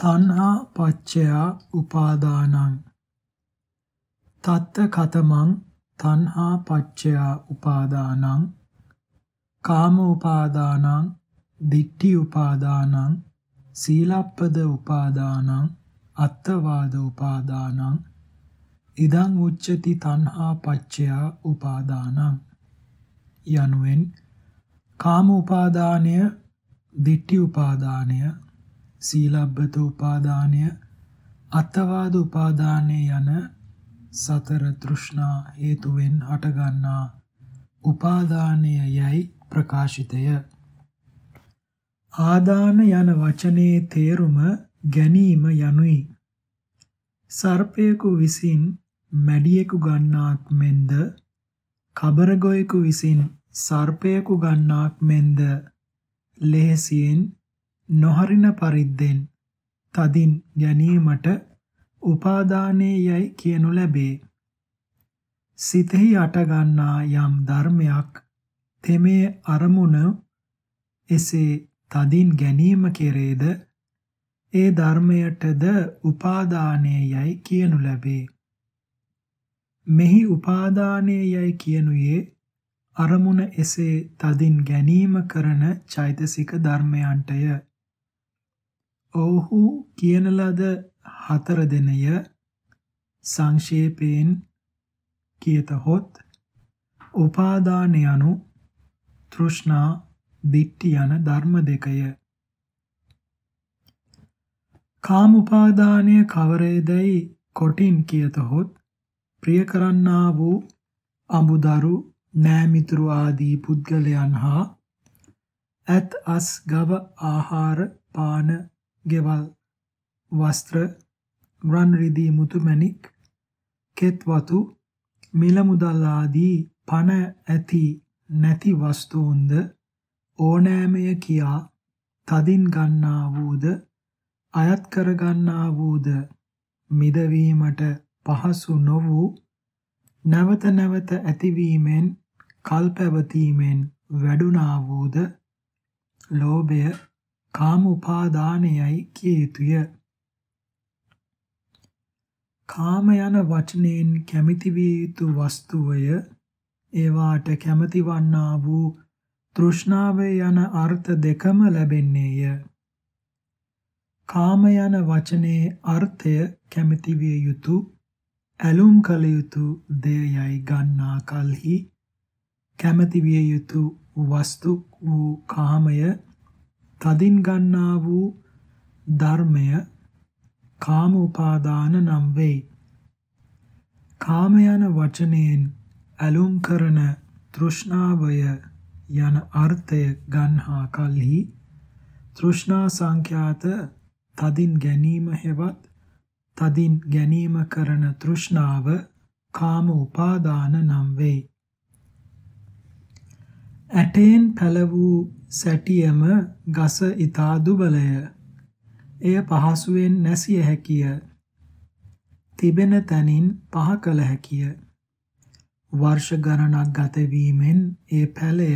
තණ්හා පච්චයා උපාදානං. තත්ත කතමං තණ්හා පච්චයා උපාදානං. කාම උපාදානං දිට්ඨි උපාදානං සීලප්පද උපාදානං අත්තවාද උපාදානං. ඉදං උච්චති තණ්හා පච්චයා උපාදානං. යනුවෙන් කාම උපාදානය දිට්ඨි උපාදානය සීලබ්බත උපාදානය අත්තවාද උපාදානය යන සතර තෘෂ්ණා හේතුවෙන් හටගන්නා උපාදානය යයි ප්‍රකාශිතය. ආදාන යන වචනේ තේරුම ගැනීම යනුයි. සර්පයෙකු විසින් මැඩියෙකු ගන්නාක් මෙන්ද කබරගොයෙකු විසින් සර්පයෙකු ගන්නාක් මෙන්ද ලෙහෙසියෙන් නොහරින පරිද්දෙන් තදින් ගැනීමට උපාදානයේ යයි කියනු ලැබේ. සිතෙහි අටගන්නා යම් ධර්මයක් තෙමේ අරමුණ එසේ තදින් ගැනීම කෙරේද ඒ ධර්මයටද උපාදානයේ යයි කියනු ලැබේ. මෙහි උපාදානයේ යයි කියනුයේ අරමුණ එසේ තදින් ගැනීම කරන චෛතසික ධර්මයන්ටය. ඔව්හු කියන ලද හතර දෙනය සංක්ෂේපයෙන් කියතහොත් උපාදාන යනු තෘෂ්ණා දිට්ඨි යන ධර්ම දෙකය. කාම උපාදානය කවරේදයි කොටින් කියතහොත් ප්‍රිය කරන්නා වූ අඹදරු නෑමිතුරු ආදී පුද්ගලයන් හා ඇත් අස් ගව ආහාර පාන ගෙවල් වස්ත්‍ර රන් රිදී මුතුමැණික් කෙත් වතු මිල මුදල් ආදී පණ ඇති නැති වස්තුන්ද ඕනෑමය කියා තදින් ගන්නා වූද අයත් කර ගන්නා වූද මිදවීමට පහසු නො වූ නැවත නැවත ඇතිවීමෙන් කල් පැවතීමෙන් වැඩුණා වූද ලෝභය කාම උපාදානයයි කිය යුතුය. කාම යන වචනයෙන් කැමිති විය යුතු වස්තුවය ඒවාට කැමති වන්නා වූ තෘෂ්ණාව යන අර්ථ දෙකම ලැබෙන්නේය. කාම යන වචනේ අර්ථය කැමති විය යුතු ඇලුම් කළ යුතු දෙයයි ගන්නා කලෙහි කැමති විය යුතු වස්තු වූ කාමය තදින් ගන්නා වූ ධර්මය කාම උපාදාන නම් වෙයි. කාම යන වචනයෙන් ඇලුම් කරන තෘෂ්ණාවය යන අර්ථය ගන්හා කලෙහි තෘෂ්ණා සංඛ්‍යාත තදින් ගැනීම හෙවත් තදින් ගැනීම කරන තෘෂ්ණාව කාම උපාදාන නම් වෙයි. ඇටයෙන් පැල වූ සැටියම ගස ඊතා දුබලය. එය පහසුවෙන් නැසිය හැකිය. තිබෙන තැනින් පහ කළ හැකිය. වර්ෂ ගණනක් ගත වීමෙන් ඒ පැලය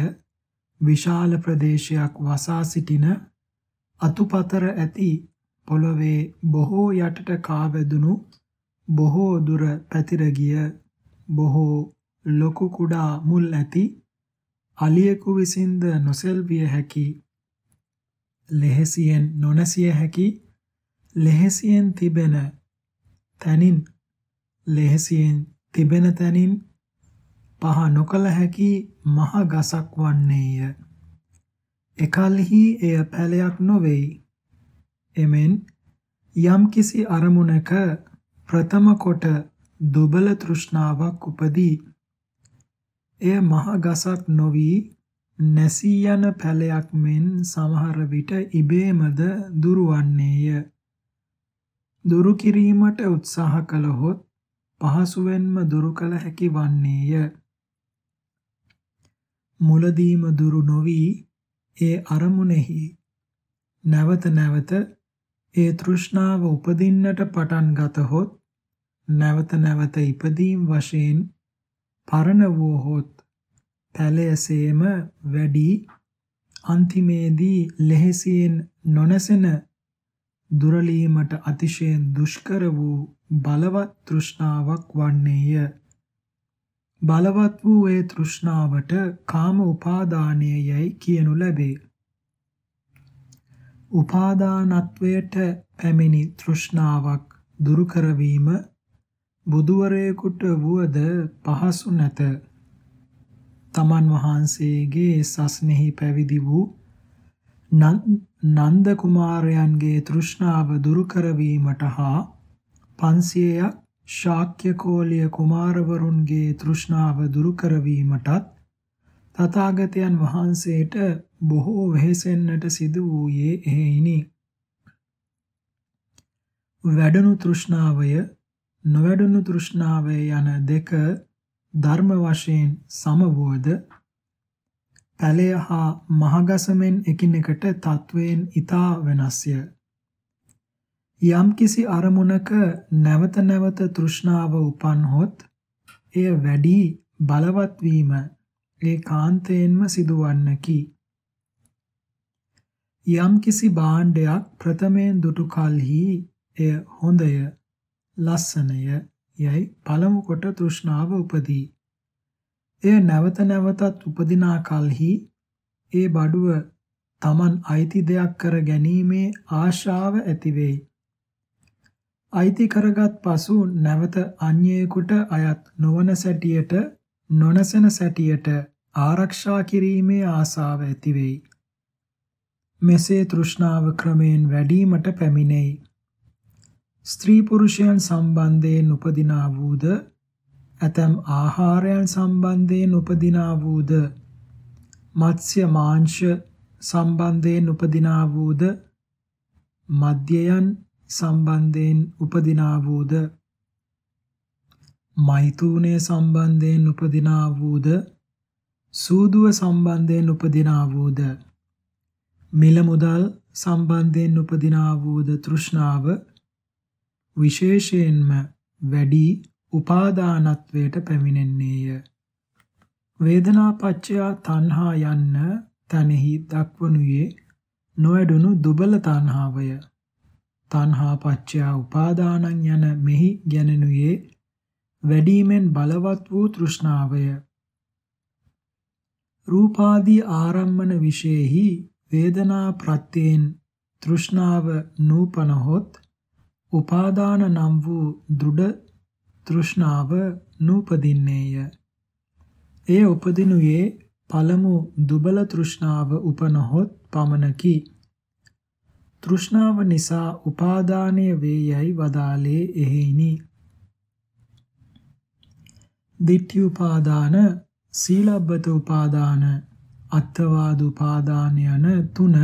විශාල ප්‍රදේශයක් වසා සිටින අතුපතර ඇති පොළවේ බොහෝ යටට කාවැදුණු බොහෝ දුර පැතිර ගිය බොහෝ ලොකු කුඩා මුල් ඇති අලියෙකු විසින්ද නොසෙල්විය හැකි ලෙහෙසියෙන් නොනැසිය හැකි ලෙහෙසියෙන් තිබෙන තනින් ලෙහෙසියෙන් තිබෙන තනින් පහ නොකල හැකි මහ ගසක් වන්නේය එකල්හි එය පැලයක් නොවේයි එමෙන් යම්කිසි අරමුණක ප්‍රථම කොට දුබල තෘෂ්ණාවක් උපදී. එය මහ ගසක් නොවි නැසී යන පැලයක් මෙන් සමහර විට ඉබේමද දුරවන්නේය. දුරු කිරීමට උත්සාහ කළහොත් පහසුවෙන්ම දුරු කළ හැකි වන්නේය. මුලදීම දුරු නොවි ඒ අරමුණෙහි නැවත නැවත ඒ තෘෂ්ණාව උපදින්නට පටන් ගතහොත් නැවත නැවත ඉපදීම් වශයෙන් පරණ වූහොත් පැලයසේම වැඩි අන්තිමේදී ලෙහෙසියෙන් නොනැසෙන දුරලීමට අතිශයින් දුෂ්කර වූ බලවත් තෘෂ්ණාවක් වන්නේය. බලවත් වූ ඒ තෘෂ්ණාවට කාම උපාදානය යයි කියනු ලැබේ. උපාදානත්වයට පැමිණි තෘෂ්ණාවක් දුරු කරවීම බුදුවරයෙකුට වුවද පහසු නැත. තමන් වහන්සේගේ සස්නෙහි පැවිදි වූ නන්ද කුමාරයන්ගේ තෘෂ්ණාව දුරු කරවීමට හා 500ක් ශාක්‍ය කෝලිය කුමාරවරුන්ගේ තෘෂ්ණාව දුරු කරවීමටත් තථාගතයන් වහන්සේට බොහෝ වෙහෙසෙන්නට සිදු වූයේ එහෙයිනි. වැඩුණු තෘෂ්ණාවය නොවැඩුණු තෘෂ්ණාවය යන දෙක ධර්ම වශයෙන් සමවුවද පැලය හා මහගසමෙන් එකිනෙකට තත්වයෙන් ඊතා වෙනස්ය. යම්කිසි අරමුණක නැවත නැවත තෘෂ්ණාව උපන්හොත් එය වැඩි බලවත් වීම ඒ කාන්තයෙන්ම සිදුවන්නකි. යම්කිසි භාණ්ඩයක් ප්‍රථමයෙන් දුටු කලෙහි එය හොඳය ලස්සනය යයි පළමු කොට තෘෂ්ණාව උපදී. එය නැවත නැවතත් උපදිනා කලෙහි ඒ බඩුව Taman අයිති දෙයක් කර ගැනීමේ ආශාව ඇති වෙයි. අයිති කරගත් පසු නැවත අන්‍යයෙකුට අයත් නොවන සැටියට නොනසන සැටියට ආරක්ෂා කිරීමේ ආසාව ඇති වෙයි. මෙසේ තෘෂ්ණාව ක්‍රමයෙන් වැඩිවීමට පැමිණෙයි. ස්ත්‍රී පුරුෂයන් සම්බන්ධයෙන් උපදිනා වූද? ඇතම් ආහාරයන් සම්බන්ධයෙන් උපදිනා වූද? මත්ස්‍ය මාංශ සම්බන්ධයෙන් උපදිනා වූද? මද්යයන් සම්බන්ධයෙන් උපදිනා වූද? මෛතුනේ සම්බන්ධයෙන් උපදිනා වූද? සූදුව සම්බන්ධයෙන් උපදිනා වූද? මිල මුදල් සම්බන්ධයෙන් උපදිනා වූද? තෘෂ්ණාව විශේෂයෙන්ම වැඩි උපාදානත්වයට පැමිණෙන්නේය. වේදනා පච්චය තණ්හා යන්න තනෙහි දක්වනුයේ නොවැඩුණු දුබල තණ්හාවය. තණ්හා පච්චය උපාදානං යන මෙහි ගැනෙනුයේ වැඩිමෙන් බලවත් වූ තෘෂ්ණාවය. රූපාදී ආරම්මන විශේෂෙහි වේදනා ප්‍රත්‍යයෙන් තෘෂ්ණාව නූපනහොත් උපාදාන නම් වූ දෘඩ තෘෂ්ණාව නූපදින්නේය. එය උපදිනුයේ පළමු දුබල තෘෂ්ණාව උපනහොත් පමණකි. තෘෂ්ණාව නිසා උපාදානය වේයයි වදාලේ එහෙයිනි. දිට්ඨි උපාදාන, සීලබ්බත උපාදාන, අත්වාද උපාදාන යන තුන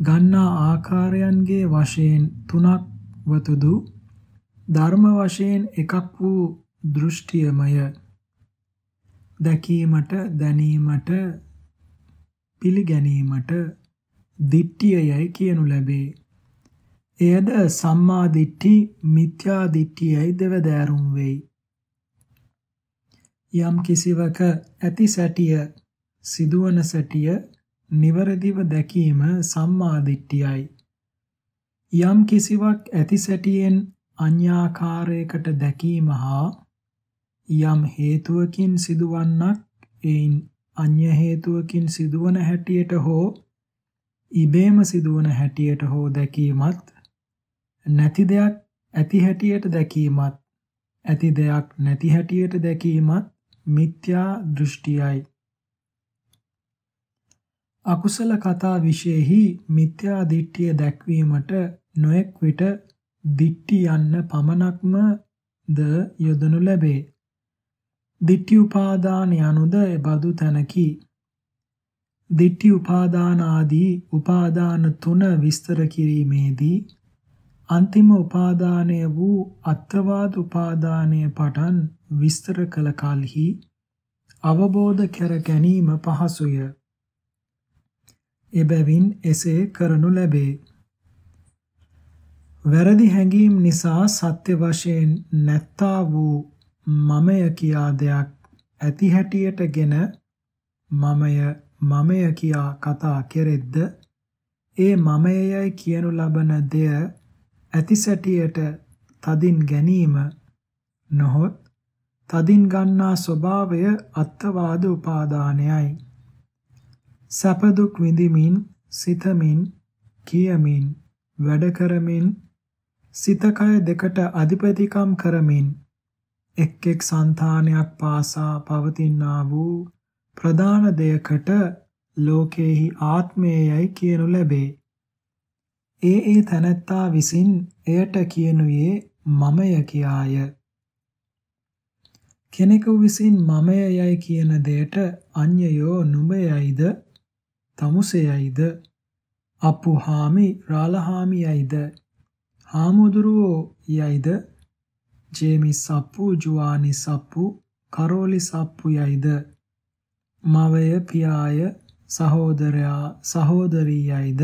ගන්නා ආකාරයන්ගේ වශයෙන් තුනක් වතුදු ධර්ම වශයෙන් එකක් වූ දෘෂ්ටියමය දැකීමට දැනීමට පිළිගැනීමට දිට්ඨියයි කියනු ලැබේ. එයද සම්මා දිට්ඨි මිත්‍යා දිට්ඨියයි දෙවදෑරුම් වෙයි. යම් කිසිවක ඇති සැටිය සිදුවන සැටිය නිවරදිව දැකීම සම්මා දිට්ඨියයි. යම් කිසිවක් ඇති සැටියෙන් අඤ්ඤාකාරයකට දැකීම හා යම් හේතුවකින් සිදුවන්නක් එයින් අඤ්ඤ හේතුවකින් සිදුවන හැටියට හෝ ඉබේම සිදුවන හැටියට හෝ දැකීමත් නැති දෙයක් ඇති හැටියට දැකීමත් ඇති දෙයක් නැති හැටියට දැකීමත් මිත්‍යා දෘෂ්ටියයි. අකුසල කතා විශේෂෙහි මිත්‍යා දිට්ඨිය දැක්වීමට නොඑක් විට දිට්ටි යන්න පමණක්ම ද යොදනු ලැබේ. දිට්ටි උපාදාන යනුද එබඳු තැනකි. දිට්ටි උපාදාන ආදී උපාදාන තුන විස්තර කිරීමේදී අන්තිම උපාදානය වූ අත්වාද උපාදානය පටන් විස්තර කළ කලෙහි අවබෝධ කර ගැනීම පහසුය. එබැවින් එසේ කරනු ලැබේ. වැරදි හැඟීම් නිසා සත්‍ය වශයෙන් නැත්තා වූ මමය කියා දෙයක් ඇති හැටියටගෙන මමය මමය කියා කතා කෙරෙද්ද? ඒ මමයයි කියනු ලබන දෙය ඇතිසැටියට තදින් ගැනීම නොහොත් තදින් ගන්නා ස්වභාවය අත්වාද උපාදානයයි. සැප දුක් විඳිමින් සිතමින් කියමින් වැඩ කරමින් සිත කය දෙකට අධිපතිකම් කරමින් එක් එක් సంతානයක් පාසා පවතිනා වූ ප්‍රධාන දෙයකට ලෝකේහි ආත්මයයි කියනු ලැබේ. ඒ ඒ තනත්තා විසින් එයට කියනුයේ මමය කියාය. කෙනෙකු විසින් මමයයි කියන දෙයට අඤ්‍යයෝ නුඹයයිද තමුසෙයයිද අපුහාමි රාලහාමියයිද හාමුදුරුවෝ යයිද? ජේමි සප්පු ජුවානි සප්පු කරෝලි සප්පු යයිද? මවය පියාය සහෝදරයා සහෝදරියයිද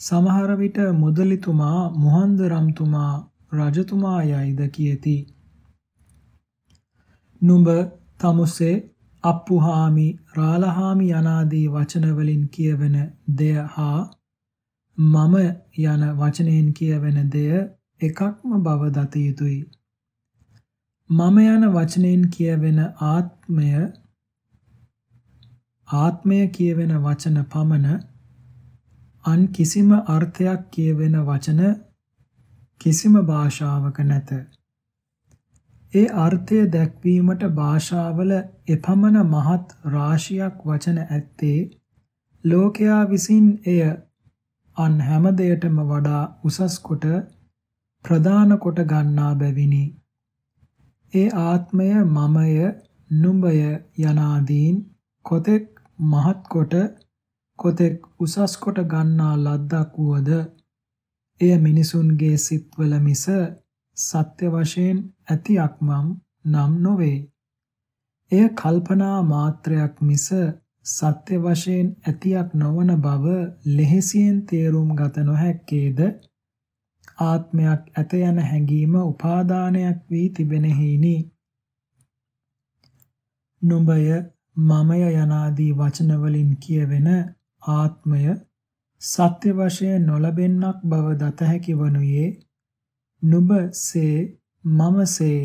සමහර විට මුදලිතුමා මුහන්දරම්තුමා රජතුමා යයිද කියති. නුඹ තමුසේ අප්පුහාමි රාලහාමි යනාදී වචන වලින් කියවෙන දෙය හා මම යන වචනයෙන් කියවෙන දෙය එකක්ම බව දත යුතුය. මම යන වචනයෙන් කියවෙන ආත්මය ආත්මය කියවෙන වචන පමණ අන් කිසිම අර්ථයක් කියවෙන වචන කිසිම භාෂාවක නැත. ඒ අර්ථය දැක්වීමට භාෂාවල එපමණ මහත් රාශියක් වචන ඇත්තේ ලෝකයා විසින් එය අන් හැම දෙයටම වඩා උසස් කොට ප්‍රධාන කොට ගන්නා බැවිනි. ඒ ආත්මය මමය නුඹය යනාදීන් කොතෙක් මහත් කොට කොතෙක් උසස් කොට ගන්නා ලද්දක් වුවද එය මිනිසුන්ගේ සිත්වල මිස සත්‍ය වශයෙන් ඇතියක්මම් නම් නොවේ. එය කල්පනා මාත්‍රයක් මිස සත්‍ය වශයෙන් ඇතියක් නොවන බව ලෙහෙසියෙන් තේරුම් ගත නොහැක්කේද ආත්මයක් ඇත යන හැඟීම උපාදානයක් වී තිබෙනෙහිනි. නුඹය මමය යනාදී වචන වලින් කියවෙන ආත්මය සත්‍ය වශයෙන් නොලබෙන්නක් බව දත හැකි වනුයේ නුඹසේ මමසේ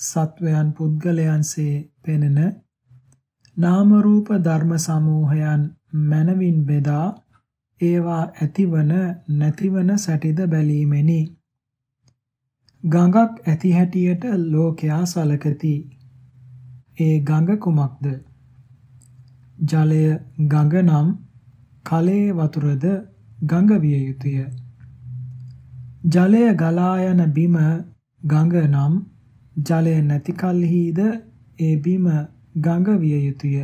සත්වයන් පුද්ගලයන්සේ පෙනෙන නාම රූප ධර්ම සමූහයන් මනවින් බෙදා ඒවා ඇතිවන නැතිවන සැටිද බැලීමෙනි. ගඟක් ඇති හැටියට ලෝකයා සලකති. ඒ ගඟ කුමක්ද? ජලය ගඟ නම් කලේ වතුරද ගඟ විය යුතුය. ජලය ගලා යන බිම ගඟ නම් ජලය නැති කලෙහිද ඒ බිම ගඟ විය යුතුය.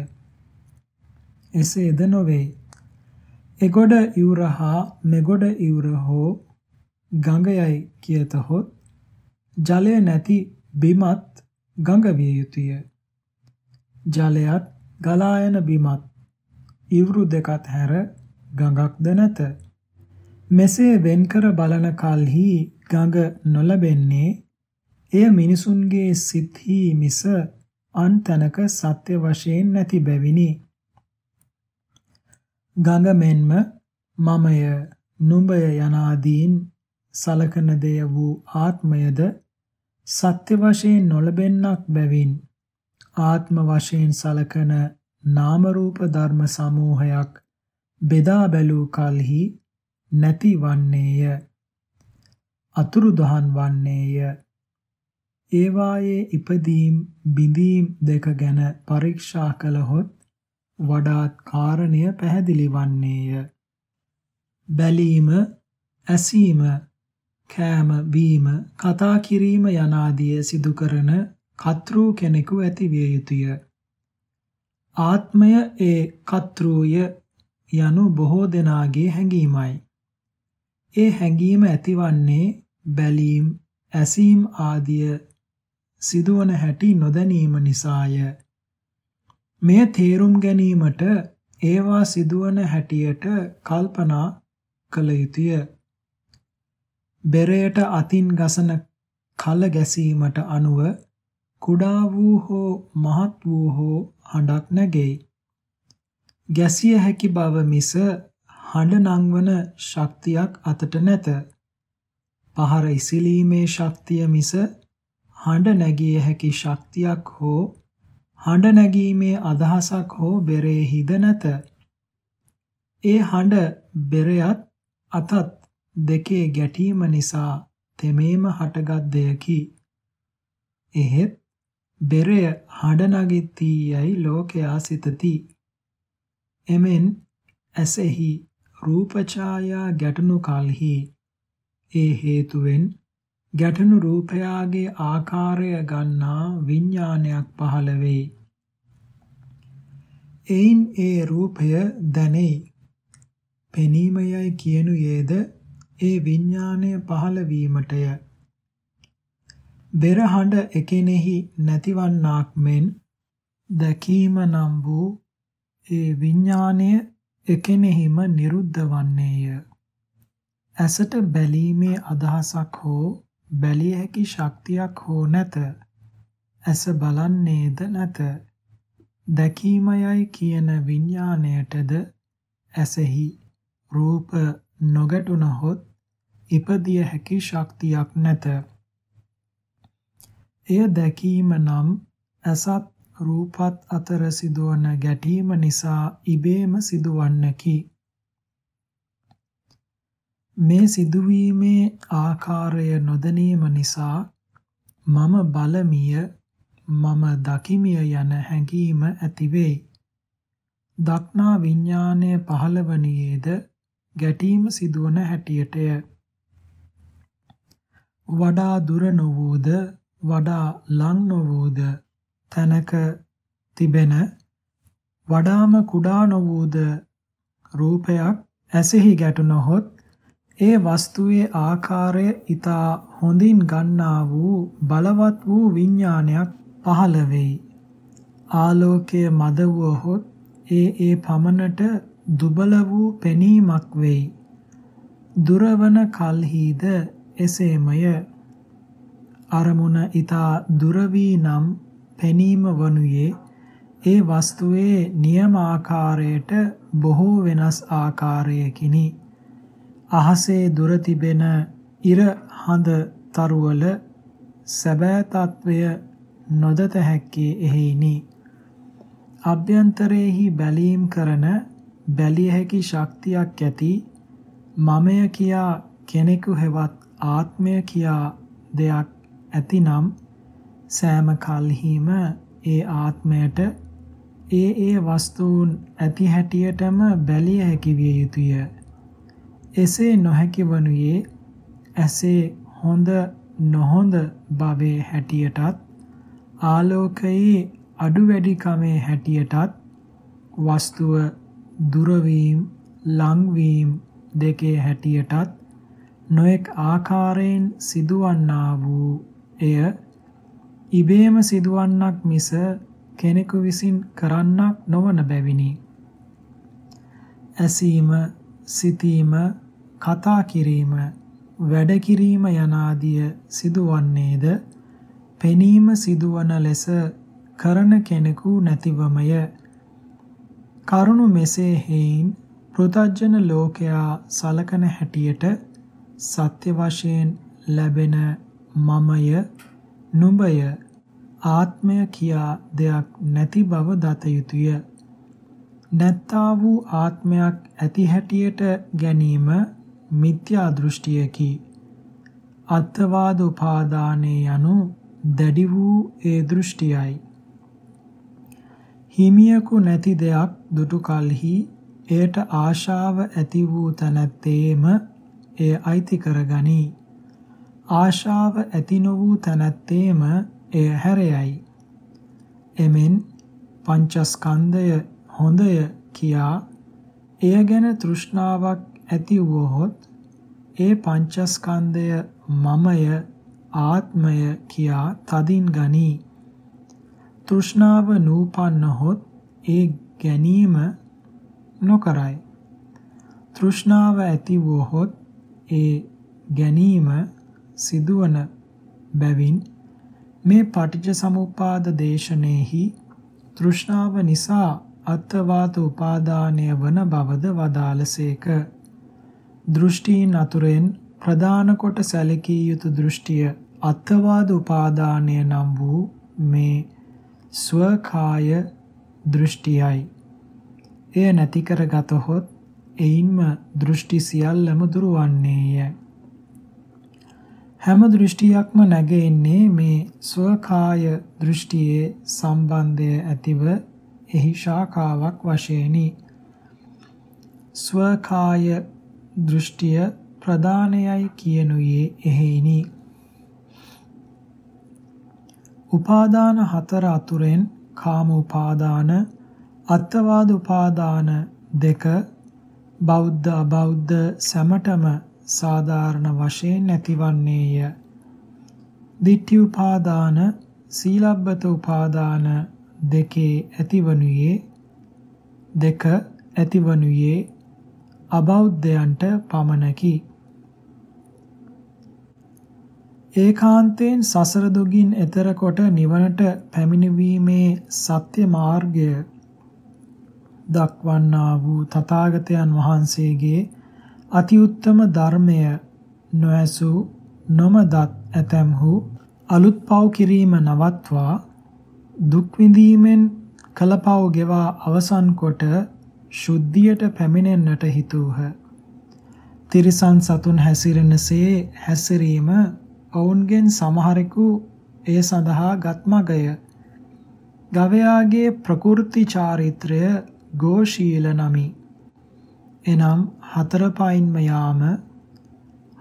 එසේද නොවේ. එගොඩ ඉවුර හා මෙගොඩ ඉවුර හෝ ගඟයයි කියතහොත් ජලය නැති බිමත් ගඟ විය යුතුය. ජලයත් ගලා යන බිමත් ඉවුරු දෙකත් හැර ගඟක්ද නැත. මෙසේ වෙන්කර බලන කල්හි ගඟ නොලැබෙන්නේ එය මිනිසුන්ගේ සිත්හි මිස අන් තැනක සත්‍ය වශයෙන් නැති බැවිනි. ගඟ මෙන්ම මමය නුඹය යනාදීන් සලකන දෙය වූ ආත්මයද සත්‍ය වශයෙන් නොලබෙන්නක් බැවින් ආත්ම වශයෙන් සලකන නාම රූප ධර්ම සමූහයක් බෙදා බැලූ කලෙහි නැති වන්නේය අතුරු දහන් වන්නේය ඒවායේ ඉපදීම් බිඳීම් දෙක ගැන පරීක්ෂා කළහොත් වඩාත් කාරණය පැහැදිලි වන්නේය. බැලීම ඇසීම කෑම බීම කතා කිරීම යනාදිය සිදු කරන කතෘ කෙනෙකු ඇති විය යුතුය. ආත්මය ඒ කතෘය යනු බොහෝ දෙනාගේ හැඟීමයි. ඒ හැඟීම ඇතිවන්නේ බැලීම් ඇසීම් ආදිය සිදුවන හැටි නොදැනීම නිසාය. මෙය තේරුම් ගැනීමට ඒවා සිදුවන හැටියට කල්පනා කළ යුතුය. බෙරයට අතින් ගසන කල ගැසීමට අනුව කුඩා වූ හෝ මහත් වූ හෝ හඬක් නැගෙයි. ගැසිය හැකි බව මිස හඬ නංවන ශක්තියක් අතට නැත. පහර ඉසිලීමේ ශක්තිය මිස හඬ නැගිය හැකි ශක්තියක් හෝ හඬ නැගීමේ අදහසක් හෝ බෙරෙහිද නැත. ඒ හඬ බෙරයත් අතත් දෙකේ ගැටීම නිසා තෙමේම හටගත් දෙයකි. එහෙත් බෙරය හඬ නගිතී යයි ලෝකයා සිතති. එමෙන් ඇසෙහි රූප ඡායා ගැටුණු කලෙහි ඒ හේතුවෙන් ගැටුණු රූපයාගේ ආකාරය ගන්නා විඥානයක් පහළ වෙයි. එයින් ඒ රූපය දැනෙයි. පෙනීමයයි කියනුයේද ඒ විඥානය පහළ වීමටය. බෙරහඬ එකෙනෙහි නැතිවන්නාක් මෙන් දැකීම නම් වූ ඒ විඥානය එකෙනෙහිම නිරුද්ධ වන්නේය. ඇසට බැලීමේ අදහසක් හෝ බැලිය හැකි ශක්තියක් හෝ නැත. ඇස බලන්නේද නැත. දැකීමයයි කියන විඥාණයටද ඇසෙහි රූප නොගැටුණහොත් ඉපදිය හැකි ශක්තියක් නැත. එය දැකීම නම් ඇසත් රූපත් අතර සිදුවන ගැටීම නිසා ඉබේම සිදුවන්නකි. මේ සිදුවීමේ ආකාරය නොදැනීම නිසා මම බලමිය මම දකිමිය යන හැඟීම ඇතිවේ. දක්නා විඥානය පහළවනියේද ගැටීම සිදුවන හැටියටය. වඩා දුර නොවූද වඩා ලං නොවූද තැනක තිබෙන වඩාම කුඩා නොවූද රූපයක් ඇසෙහි ගැටුණහොත් ඒ වස්තුවේ ආකාරය ඊතා හොඳින් ගන්නා වූ බලවත් වූ විඥානයක් පහළ වෙයි. ආලෝකයේ මද වූහොත් ඒ ඒ පමණට දුබල වූ පෙනීමක් වෙයි. දුරවන කල්හිද එසේමය. අරමුණ ඊතා දුර වී නම් පෙනීම වනුයේ ඒ වස්තුවේ නියම ආකාරයට බොහෝ වෙනස් ආකාරයකිනි. අහසේ දුර තිබෙන ඉර හඳ තරුවල සැබෑ తත්වය නොදත හැක්කේ එහෙයිනි. අභ්‍යන්තරයේහි බැලීම් කරන බැලිය හැකි ශක්තියක් ඇති මමය කියා කෙනෙකු හෙවත් ආත්මය කියා දෙයක් ඇතිනම් සෑම කල්හිම ඒ ආත්මයට ඒ ඒ වස්තුන් ඇති හැටියටම බැලිය හැකි විය යුතුය. එසේ නොහැකි වනුයේ ඇසේ හොඳ නොහොඳ භවයේ හැටියටත් ආලෝකයේ අඩු වැඩි කමේ හැටියටත් වස්තුව දුරවීම ලංවීම දෙකේ හැටියටත් නොඑක් ආකාරයෙන් සිදුවන්නා වූ එය ඉබේම සිදුවන්නක් මිස කෙනෙකු විසින් කරන්නක් නොවන බැවිනි. ඇසීම, සිතීම, කතා කිරීම, වැඩ කිරීම යනාදිය සිදුවන්නේද පෙනීම සිදුවන ලෙස කරන කෙනෙකු නැතිවමය. කරුණු මෙසේ හේයින් පෘතජන ලෝකයා සලකන හැටියට සත්‍ය වශයෙන් ලැබෙන මමය නුඹය ආත්මය කියා දෙයක් නැති බව දත යුතුය. නැත්තා වූ ආත්මයක් ඇති හැටියට ගැනීම මිත්‍යා දෘෂ්ටියකි. අත්වාද උපාදානේ යනු දැඩි වූ ඒ දෘෂ්ටියයි. හිමියකු නැති දෙයක් දුටු කලෙහි එයට ආශාව ඇති වූ තැනැත්තේම එය අයිති කරගනී. ආශාව ඇති නො වූ තැනැත්තේම එය හැරයයි. එමෙන් පංචස්කන්ධය හොඳය කියා එය ගැන තෘෂ්ණාවක් ඇති වුවහොත් ඒ පංචස්කන්ධය මමය ආත්මය කියා තදින් ගනී. තෘෂ්ණාව නූපන්නහොත් ඒ ගැනීම නොකරයි. තෘෂ්ණාව ඇති වූහොත් ඒ ගැනීම සිදුවන බැවින් මේ පටිච්ච සමුප්පාද දේශනේහි තෘෂ්ණාව නිසා අත්වාත උපාදානය වන බවද වදාළසේක. දෘෂ්ටීන් අතුරෙන් ප්‍රධාන කොට සැලකිය යුතු දෘෂ්ටිය අත්වාද උපාදානය නම් වූ මේ ස්වකාය දෘෂ්ටියයි. එය නැති කර ගතහොත් එයින්ම දෘෂ්ටි සියල්ලම දුරවන්නේය. හැම දෘෂ්ටියක්ම නැගෙන්නේ මේ ස්වකාය දෘෂ්ටියේ සම්බන්ධය ඇතිව එහි ශාඛාවක් වශයෙනි. ස්වකාය දෘෂ්ටිය ප්‍රධානයයි කියනුයේ එහෙයිනි. උපාදාන හතර අතුරෙන් කාම උපාදාන, අත්වාද උපාදාන දෙක බෞද්ධ අබෞද්ධ සැමටම සාධාරණ වශයෙන් නැතිවන්නේය. ditthi උපාදාන සීලබ්බත උපාදාන දෙකේ ඇතිවනුයේ දෙක ඇතිවනුයේ අබෞද්ධයන්ට පමණකි. ඒකාන්තයෙන් සසර දුගින් එතර කොට නිවනට පැමිණීමේ සත්‍ය මාර්ගය දක්වන්නා වූ තථාගතයන් වහන්සේගේ අති උත්තම ධර්මය නොඇසු නොමදත් ඇතැම්හු අලුත් පව් කිරීම නවත්වා දුක් විඳීමෙන් කල පව් ගෙවා අවසන් කොට ශුද්ධියට පැමිණෙන්නට හිතූහ. තිරිසන් සතුන් හැසිරෙනසේ හැසිරීම ඔවුන්ගෙන් සමහරෙකු එය සඳහා ගත්මගය. ගවයාගේ ප්‍රකෘති චාරිත්‍රය ගෝශීල නමි. එනම් හතර පයින්ම යාම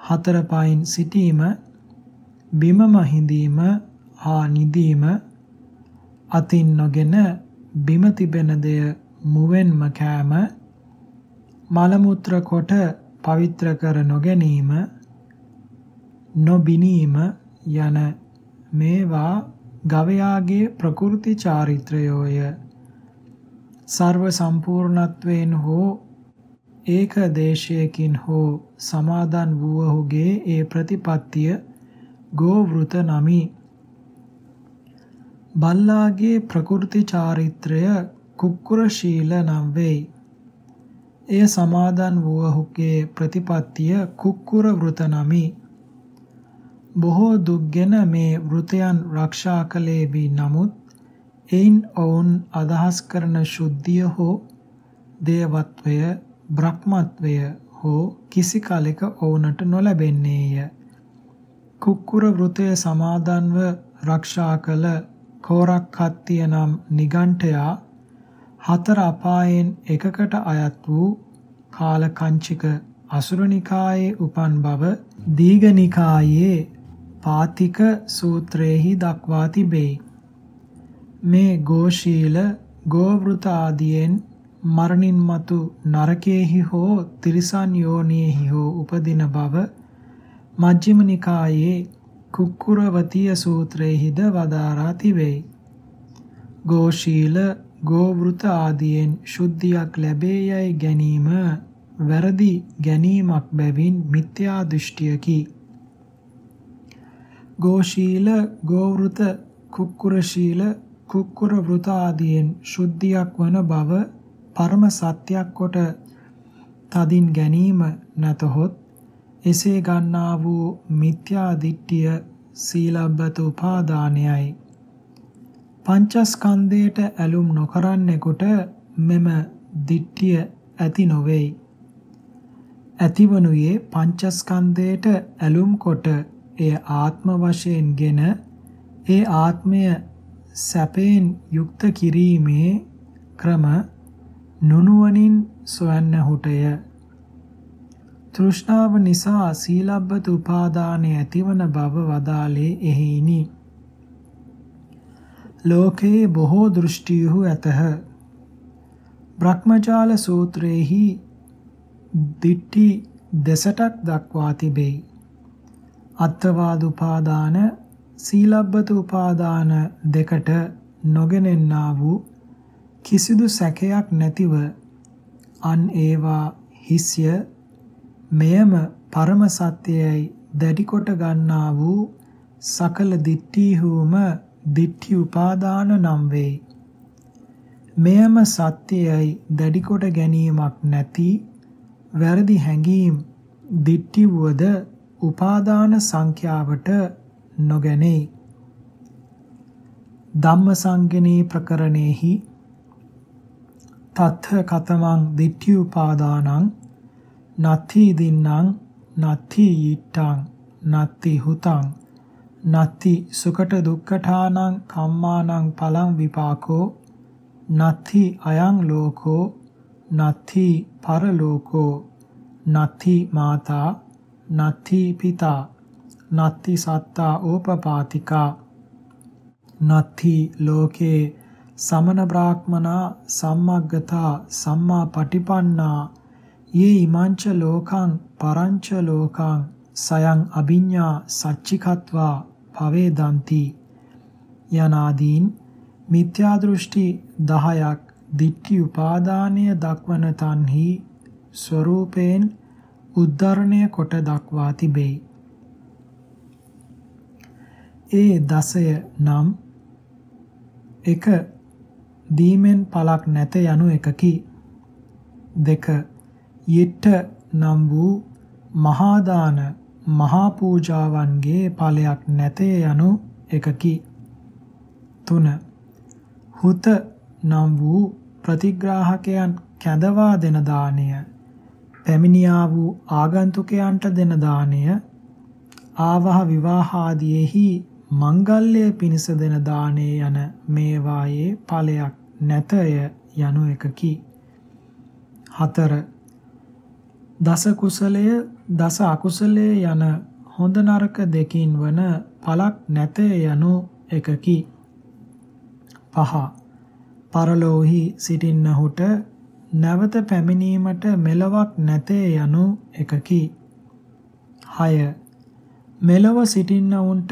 හතර පයින් සිටීම බිමම හිඳීම හා නිදීම අතින් නොගෙන බිම තිබෙන දෙය මුවෙන්ම කෑම මල මුත්‍ර කොට පවිත්‍ර කර නොගැනීම නොබිනීම යන මේවා ගවයාගේ ප්‍රකෘති චාරිත්‍රයෝය සර්ව සම්පූර්ණත්වයෙන් හෝ ඒක දේශයකින් හෝ සමාදන් වූවහුගේ ඒ ප්‍රතිපත්තිය ගෝවෘත නමි. බල්ලාගේ ප්‍රකෘති චාරිත්‍රය කුක්කුර ශීල නම් වෙයි. එය සමාදන් වූවහුගේ ප්‍රතිපත්තිය කුක්කුර වෘත නමි. බොහෝ දුක්ගෙන මේ වෘතයන් රක්ෂා කළේ වී නමුත් එයින් ඔවුන් අදහස් කරන ශුද්ධිය හෝ දේවත්වය බ්‍රහ්මත්වය හෝ කිසි කලෙක ඔවුනට නොලැබෙන්නේය. කුක්කුර වෘතය සමාදන්ව රක්ෂා කළ කෝරක්ඛත්තිය නම් නිගණ්ඨයා හතර අපායෙන් එකකට අයත් වූ කාලකංචික අසුරනිකායේ උපන් බව දීඝනිකායේ පාතික සූත්‍රයේහි දක්වා තිබේ. මේ ගෝශීල ගෝවෘත ආදියෙන් මරණින් මතු නරකයේහි හෝ තිරිසන් යෝනියෙහි හෝ උපදින බව මජ්ක්‍ධිම නිකායේ කුක්කුරවතිය සූත්‍රයේහිද වදාරා තිබේ. ගෝශීල ගෝවෘත ආදියෙන් ශුද්ධියක් ලැබේ යයි ගැනීම වැරදි ගැනීමක් බැවින් මිත්‍යා දෘෂ්ටියකි. ගෝශීල ගෝවෘත කුක්කුරශීල කුක්කුර වෘත ආදියෙන් ශුද්ධියක් වන බව පරම සත්‍යයක් කොට තදින් ගැනීම නැතහොත් එසේ ගන්නා වූ මිත්‍යා දිට්ඨිය සීලබ්බත උපාදානයයි. පංචස්කන්ධයට ඇලුම් නොකරන්නෙකුට මෙම දිට්ඨිය ඇති නොවේයි. ඇතිවනුයේ පංචස්කන්ධයට ඇලුම් කොට එය ආත්ම වශයෙන්ගෙන ඒ ආත්මය සැපයෙන් යුක්ත කිරීමේ ක්‍රම නුනුවණින් සොයන්නහුටය තෘෂ්ණාව නිසා සීලබ්බත උපාදානය ඇතිවන බව වදාලේ එහෙයිනි ලෝකයේ බොහෝ දෘෂ්ටියහු ඇතහ. බ්‍රහ්මජාල සූත්‍රයේහි දිට්ඨි දෙසටක් දක්වා තිබේ අත්වාද උපාදාන සීලබ්බත උපාදාන දෙකට නොගෙනෙන්නා වූ කිසිදු සැකයක් නැතිව අන් ඒවා හිස්ය මෙයම පරම සත්‍යයයි. දැඩි කොට ගන්නා වූ සකල දිට්ඨීහුම දිට්ඨි උපාදාන නම් වේ. මෙයම සත්‍යයයි. දැඩි කොට ගැනීමක් නැති වැරදි හැඟීම් දිට්ටි වුවද උපාදාන සංඛ්‍යාවට නොගැනේ. ධම්මසංගිනී ප්‍රකරණේහි තත්ථ කතමං දිට්ඨි උපාදානං නත්ථි දින්නම් නත්ථි යිට්ටං නත්ති හුතං නත්ති සුකට දුක්ඛඨානං කම්මානං පලං විපාකෝ නත්ථි අයං ලෝකෝ නත්ථි පරලෝකෝ නත්ථි මාතා නත්ථි පිතා නත්ති සත්තා ඕපපාතිකා නත්ථි ලෝකේ සමන බ්‍රාහ්මනා සම්මග්ගතා සම්මා පටිපන්නා යේ ඉමංච ලෝකං පරංච ලෝකං සයං අභිඤ්ඤා සච්චිකත්වා පවේදಂತಿ යනාදීන් මිත්‍යා දෘෂ්ටි 10ක් දිට්ඨි උපාදානය දක්වන තන්හි ස්වરૂපයෙන් උද්ධරණය කොට දක්වා තිබේ. ඒ දසය නම් එක දීමෙන් පලක් නැත යනු එකකි. දෙක යෙට්ට නම් වූ මහා දාන මහා පූජාවන්ගේ ඵලයක් නැතේ යනු එකකි. 3. හුත නම් වූ ප්‍රතිග්‍රාහකයන් කැඳවා දෙන දාණය පැමිණියා වූ ආගන්තුකයන්ට දෙන දාණය ආවහ විවාහාදීෙහි මංගල්‍ය පිණිස දෙන දාණය යන මේවායේ ඵලයක් නැතය යනු එකකි. 4. දස කුසලය දස අකුසලයේ යන හොඳ නරක දෙකින් වන පලක් නැතේ යනු එකකි. පහ. පරලෝහි සිටින්නහුට නැවත පැමිණීමට මෙලවක් නැතේ යනු එකකි. 6. මෙලව සිටින්නවුන්ට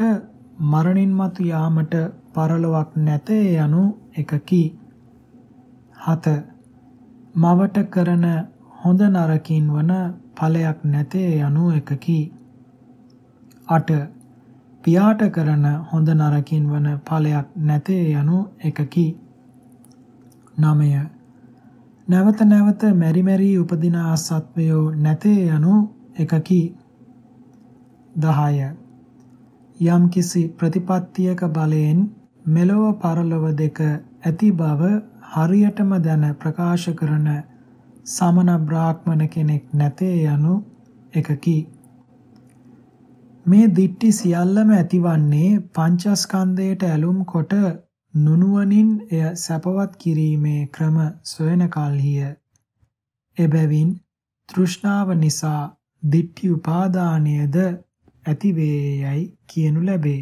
මරණින් මතු යාමට පරලොවක් නැතේ යනු එකකි. 7. මවට කරන හොඳ නරකින් වන ඵලයක් නැතේ යනු එකකි. 8. පියාට කරන හොඳ නරකින් වන ඵලයක් නැතේ යනු එකකි. 9. නැවත නැවත මෙරි මෙරි උපදින සත්වයෝ නැතේ යනු එකකි. 10. යම් කිසි ප්‍රතිපත්තියක බලයෙන් මෙලොව පරලොව දෙක ඇති බව හරියටම දැන ප්‍රකාශ කරන සමන බ්‍රාහ්මණ කෙනෙක් නැතේ යනු එකකි. මේ දිට්ටි සියල්ලම ඇතිවන්නේ පංචස්කන්ධයට ඇලුම් කොට නුනුවණින් එය සැපවත් කිරීමේ ක්‍රම සොයන කල්හිය. එබැවින් තෘෂ්ණාව නිසා දිට්ටි උපාදානයේද ඇතිවේයයි කියනු ලැබේ.